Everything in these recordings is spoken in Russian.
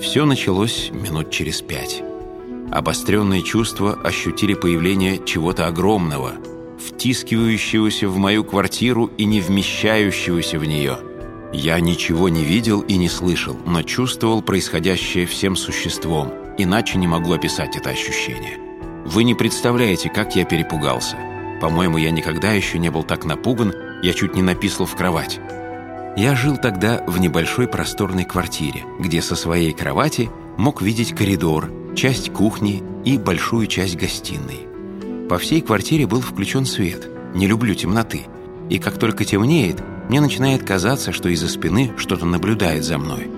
Все началось минут через пять. Обостренные чувства ощутили появление чего-то огромного, втискивающегося в мою квартиру и не вмещающегося в нее. Я ничего не видел и не слышал, но чувствовал происходящее всем существом, иначе не могу описать это ощущение. Вы не представляете, как я перепугался. По-моему, я никогда еще не был так напуган, я чуть не написал в кровать. Я жил тогда в небольшой просторной квартире, где со своей кровати мог видеть коридор, часть кухни и большую часть гостиной. По всей квартире был включен свет. Не люблю темноты. И как только темнеет, мне начинает казаться, что из-за спины что-то наблюдает за мной.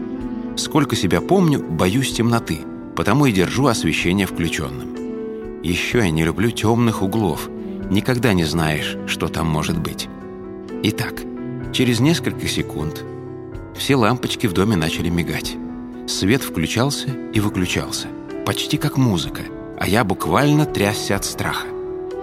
Сколько себя помню, боюсь темноты, потому и держу освещение включенным. Еще я не люблю темных углов. Никогда не знаешь, что там может быть. Итак, через несколько секунд все лампочки в доме начали мигать. Свет включался и выключался, почти как музыка, а я буквально трясся от страха.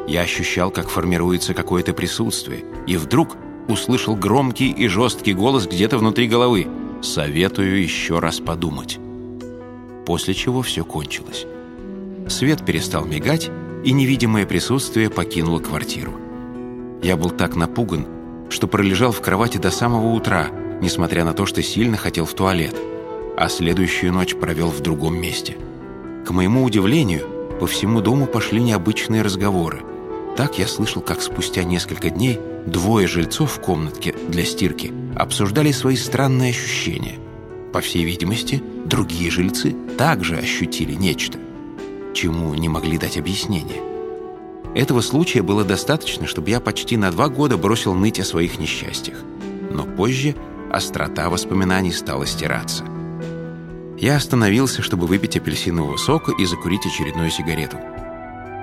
Я ощущал, как формируется какое-то присутствие, и вдруг услышал громкий и жесткий голос где-то внутри головы. «Советую еще раз подумать». После чего все кончилось. Свет перестал мигать, и невидимое присутствие покинуло квартиру. Я был так напуган, что пролежал в кровати до самого утра, несмотря на то, что сильно хотел в туалет – а следующую ночь провел в другом месте. К моему удивлению, по всему дому пошли необычные разговоры. Так я слышал, как спустя несколько дней двое жильцов в комнатке для стирки обсуждали свои странные ощущения. По всей видимости, другие жильцы также ощутили нечто, чему не могли дать объяснение. Этого случая было достаточно, чтобы я почти на два года бросил ныть о своих несчастьях. Но позже острота воспоминаний стала стираться – я остановился, чтобы выпить апельсинового сока и закурить очередную сигарету.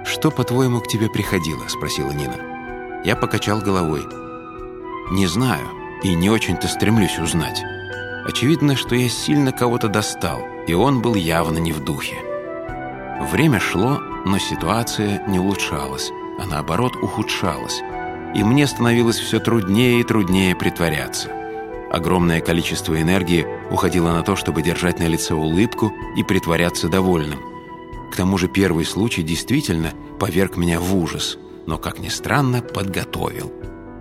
«Что, по-твоему, к тебе приходило?» – спросила Нина. Я покачал головой. «Не знаю и не очень-то стремлюсь узнать. Очевидно, что я сильно кого-то достал, и он был явно не в духе. Время шло, но ситуация не улучшалась, а наоборот ухудшалась, и мне становилось все труднее и труднее притворяться». Огромное количество энергии уходило на то, чтобы держать на лице улыбку и притворяться довольным. К тому же первый случай действительно поверг меня в ужас, но, как ни странно, подготовил.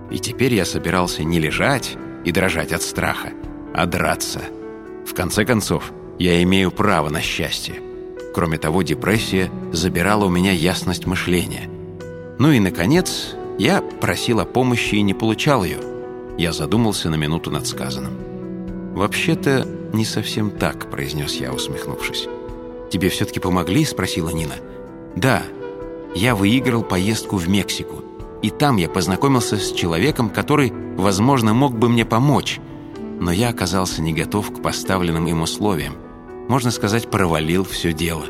И теперь я собирался не лежать и дрожать от страха, а драться. В конце концов, я имею право на счастье. Кроме того, депрессия забирала у меня ясность мышления. Ну и, наконец, я просил о помощи и не получал ее – я задумался на минуту над сказанным. «Вообще-то не совсем так», — произнес я, усмехнувшись. «Тебе все-таки помогли?» — спросила Нина. «Да. Я выиграл поездку в Мексику. И там я познакомился с человеком, который, возможно, мог бы мне помочь. Но я оказался не готов к поставленным им условиям. Можно сказать, провалил все дело.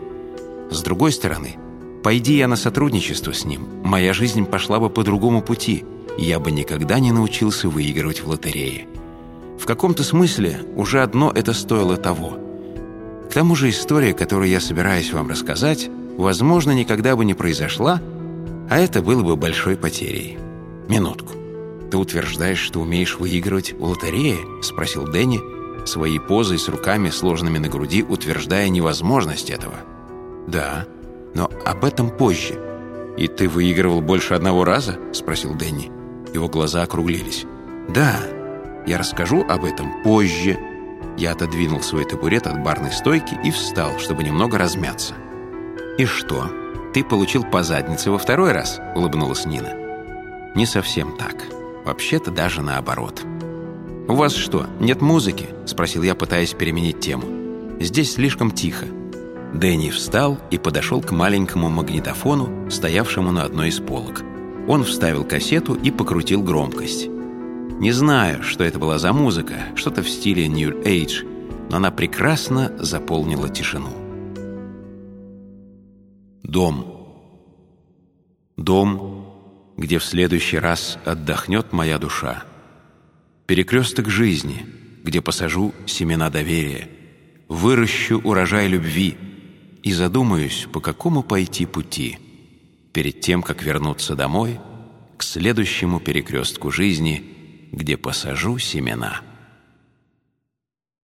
С другой стороны, пойди я на сотрудничество с ним, моя жизнь пошла бы по другому пути — я бы никогда не научился выигрывать в лотерее. В каком-то смысле уже одно это стоило того. К тому же история, которую я собираюсь вам рассказать, возможно, никогда бы не произошла, а это было бы большой потерей. Минутку. Ты утверждаешь, что умеешь выигрывать в лотерее? Спросил Дэнни, своей позой с руками, сложенными на груди, утверждая невозможность этого. Да, но об этом позже. «И ты выигрывал больше одного раза?» – спросил Дэнни. Его глаза округлились. «Да, я расскажу об этом позже». Я отодвинул свой табурет от барной стойки и встал, чтобы немного размяться. «И что, ты получил по заднице во второй раз?» — улыбнулась Нина. «Не совсем так. Вообще-то даже наоборот». «У вас что, нет музыки?» — спросил я, пытаясь переменить тему. «Здесь слишком тихо». Дэнни встал и подошел к маленькому магнитофону, стоявшему на одной из полок. Он вставил кассету и покрутил громкость. Не знаю, что это была за музыка, что-то в стиле New Age, но она прекрасно заполнила тишину. Дом. Дом, где в следующий раз отдохнет моя душа. Перекресток жизни, где посажу семена доверия, выращу урожай любви и задумаюсь, по какому пойти пути – перед тем, как вернуться домой, к следующему перекрестку жизни, где посажу семена.